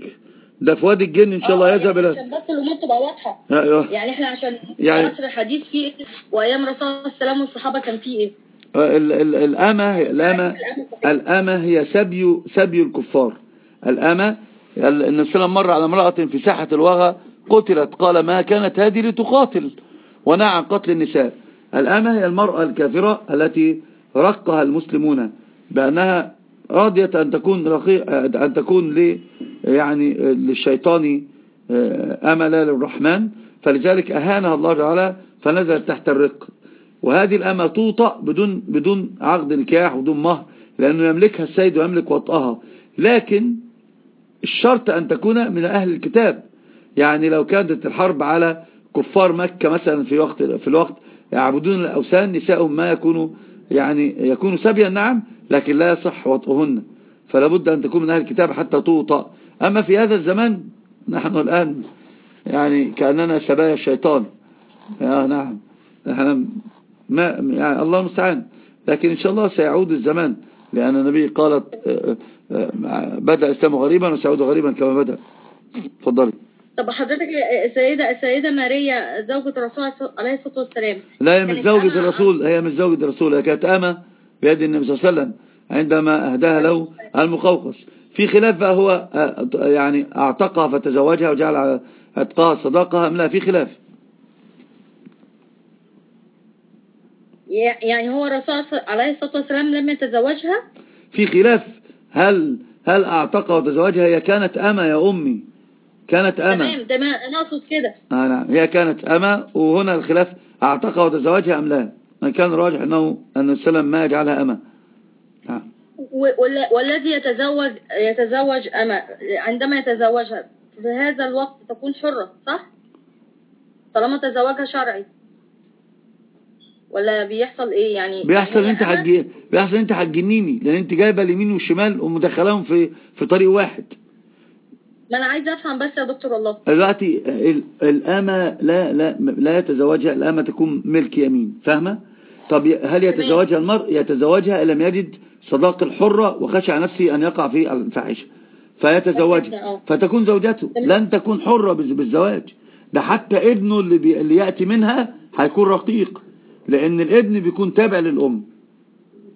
ده في وادي الجن إن شاء الله يذهب إلى عشان بس الأمور تبقى واضحة. أيوه. يعني إحنا عشان يعني عصر الحديث فيه إيه وأيام الرسول صلى الله عليه وسلم والصحابة كان فيه إيه؟ آه، الأمة الأمة الأمة هي سبي سبي الكفار. الأمة النبي صلى مر على امرأة في ساحة الوغى قتلت قال ما كانت هذه لتقاتل ونهى عن قتل النساء. الأمة هي المرأة الكافرة التي رقها المسلمون بأنها راضية أن تكون أن تكون ل يعني للشيطان آه، أمل للرحمن. فلذلك أهانها الله تعالى فنزلت تحت الرق. وهذه الأمة توطأ بدون بدون عقد نكاح ودون مهر لأنه يملكها السيد ويملك وطئها. لكن الشرط أن تكون من أهل الكتاب. يعني لو كانت الحرب على كفار مكة مثلا في وقت في الوقت يعبدون الأوثان نساءهم ما يكونوا يعني يكونوا سبيا نعم لكن لا يصح وطئهن فلا بد أن تكون من أهل الكتاب حتى توطأ. أما في هذا الزمان نحن الآن يعني كأننا سبايا الشيطان. آه نعم. نحن ما يعني الله المستعان. لكن إن شاء الله سيعود الزمان لأن النبي قالت آه، آه، بدأ الإسلام غريبا وسيعود غريبا كما بدأ. تفضلي. طب حضرتك السيدة السيدة ماريا زوجة الرسول عليه الصلاة والسلام. لا هي مش زوجة الرسول هي مش زوجة الرسول هي كانت أمة بيد النبي صلى الله عليه وسلم عندما أهداها له المقوقس. في خلاف بقى هو آه، يعني أعتقها فتزوجها وجعل عتقها صداقها أم لا؟ في خلاف. يعني هو الرسول عليه الصلاة والسلام لم يتزوجها؟ في خلاف. هل هل أعتقها وتزوجها؟ هي كانت أمة يا أمي. كانت أمة تمام تمام. أنا أقصد كده. آه نعم. هي كانت أمة وهنا الخلاف اعتقها وتزوجها أم لا. من كان راجح أنه أن السلام ما يجعلها أمة نعم. والذي يتزوج يتزوج أما. عندما يتزوجها في هذا الوقت تكون حرة صح؟ طالما تزوجها شرعي. ولا بيحصل إيه يعني؟ بيحصل يعني أنت أنا- حج بيحصل أنت هتجنيني لأن أنت جايبة اليمين والشمال ومدخلاهم في في طريق واحد. ما أنا عايزه افهم بس يا دكتور والله دلوقتي ال- الامه لا لا لا يتزوجها الامه تكون ملك يمين فاهمة؟ طب هل يتزوجها المرء؟ يتزوجها إن لم يجد صداق الحرة وخشى على نفسه أن يقع في الفاحشة. فيتزوجها. آه. فتكون زوجته. لن تكون حرة بالز- بالزواج. ده حتى ابنه اللي, بي اللي يأتي منها هيكون رقيق لأن الابن بيكون تابع للأم.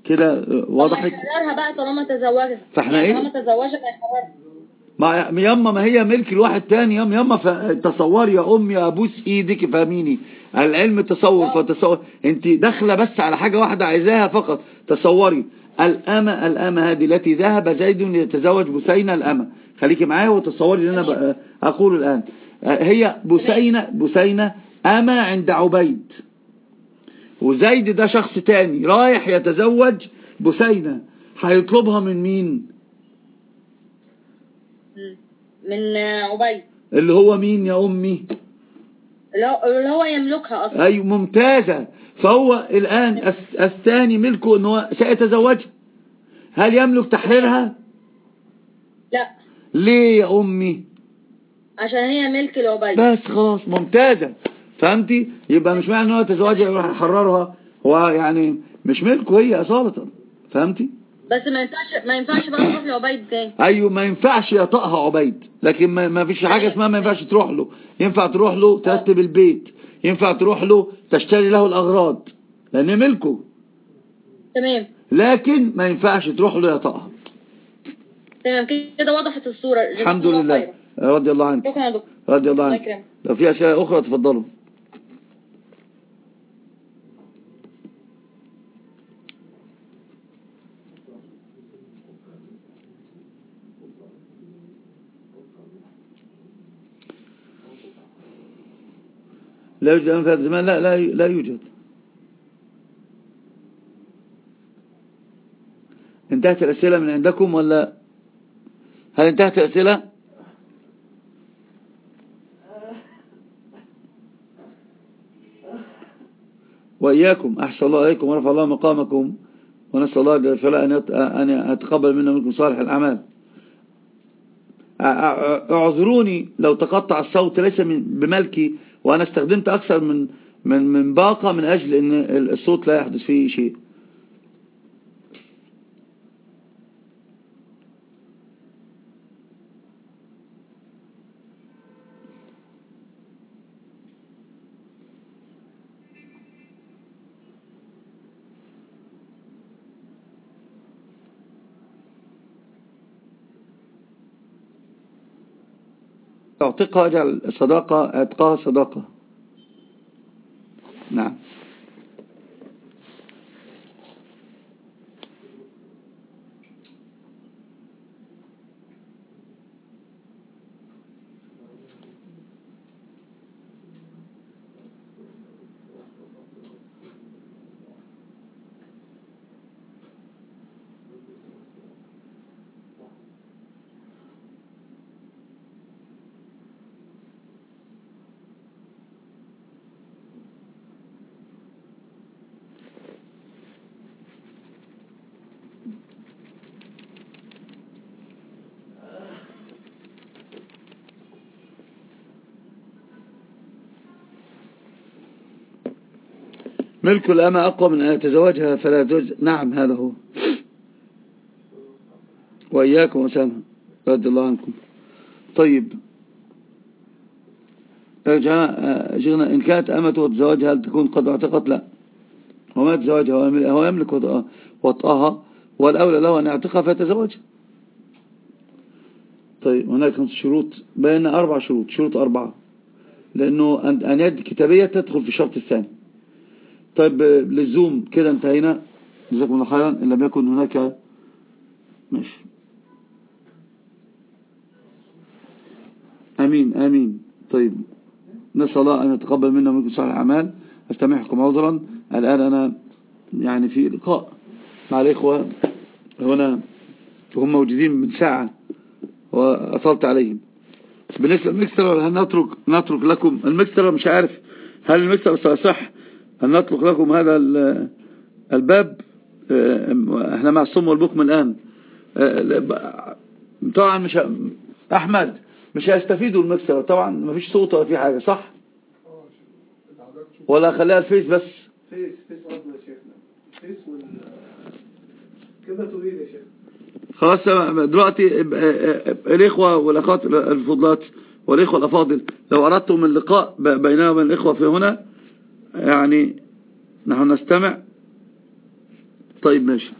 كده آه، وضحت بقى طالما تزوجها. فاحنا يعني إيه؟ طالما تزوجها ما يحررها ما ياما ما هي ملك الواحد تاني ياما ياما ف... تصور يا امي أبوس إيدك فهميني. العلم تصور فتصور. انت داخلة بس على حاجة واحدة عايزاها فقط تصوري. الأمة الأمة هذه التي ذهب زيد يتزوج بسينة الأمة. خليكي معايا وتصوري اللي أنا ب... أقول الآن. هي بسينة بسينة أمة عند عبيد. وزيد ده شخص تاني رايح يتزوج بسينة هيطلبها من مين. من عبيد. اللي هو مين يا أمي؟ اللي هو- هو يملكها أصلا. أي ممتازة. فهو الآن الس- الثاني ملكه أنه سيتزوجها هل يملك تحريرها؟ لا. ليه يا أمي؟ عشان هي ملك لعبيد بس خلاص ممتازة. فهمتي؟ يبقى مش معنى أنه يتزوجها يروح يحررها هو يعني مش ملكه هي أصالة. فهمتي؟ بس ما ينفعش ما ينفعش بقى تروح لعبيد تاني. أيوه ما ينفعش يطأها عبيد. لكن ما, ما فيش حاجة اسمها ما ينفعش تروح له. ينفع تروح له ترتب البيت. ينفع تروح له تشتري له الأغراض. لأن ملكه. تمام. لكن ما ينفعش تروح له يطأها تمام كده وضحت الصورة. الحمد لله. رضي الله عنك. شكرا يا دكتور. رضي الله عنك. لو في أشياء أخرى تفضلوا لا يوجد هذا الزمان لا لا لا يوجد. انتهت الأسئلة من عندكم ولا؟ هل انتهت الأسئلة؟ وإياكم أحسن الله عليكم ورفع الله مقامكم ونسأل الله جل وعلا أن يت- أن يتقبل منا ومنكم صالح الأعمال. أعذروني لو تقطع الصوت ليس من بملكي وأنا استخدمت أكثر من من من باقة من أجل أن الصوت لا يحدث فيه شيء. اعتقها اجعل صداقة اعتقاها صداقة نعم ملك الأمة أقوى من أن يتزوجها فلا يتزوج نعم هذا هو. وإياكم أسامة رضي الله عنكم. طيب. شيخنا إن كانت أمته تزوجها هل تكون قد اعتقت لا. وما تزوجها هو يملك وطأها. والأولى له أن يعتقها فيتزوجها طيب هناك شروط. بين أربع شروط شروط أربعة. لأنه أن يد كتابية تدخل في الشرط الثاني. طيب للزوم كده انتهينا. جزاكم الله خيرا. إن لم يكن هناك ماشي. أمين أمين. طيب نسأل الله أن يتقبل منا ومنكم صالح الأعمال. أستمعكم عذرا. الآن أنا يعني في لقاء مع الإخوة هنا وهم موجودين من ساعة وأصلت عليهم. بالنسبة لل Mixlr هل نترك, نترك لكم ال Mixlr؟ مش عارف هل ال Mixlr سيصح؟ أن نترك لكم هذا الباب إحنا مع الصم والبكم الآن. طبعا مش أحمد مش هيستفيدوا ال Mixlr. طبعا مفيش صوت ولا في حاجة صح؟ ولا خليها الفيس بس. فيس فيس أفضل يا شيخنا. فيس وال كما تريد يا شيخ خلاص دلوقتي الإخوة والأخوات الفضلات والإخوة الأفاضل لو أردتم اللقاء بيننا وبين الإخوة في هنا يعني نحن نستمع. طيب ماشي.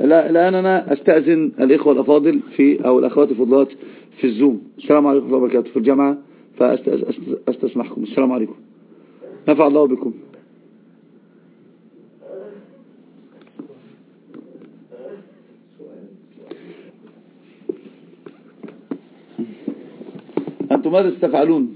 الآن أنا أستأذن الإخوة الأفاضل في أو الأخوات الفضلات في الزوم. السلام عليكم ورحمة الله وبركاته. في الجامعة فأستسمحكم السلام عليكم. نفع الله بكم. أنتم ماذا تفعلون؟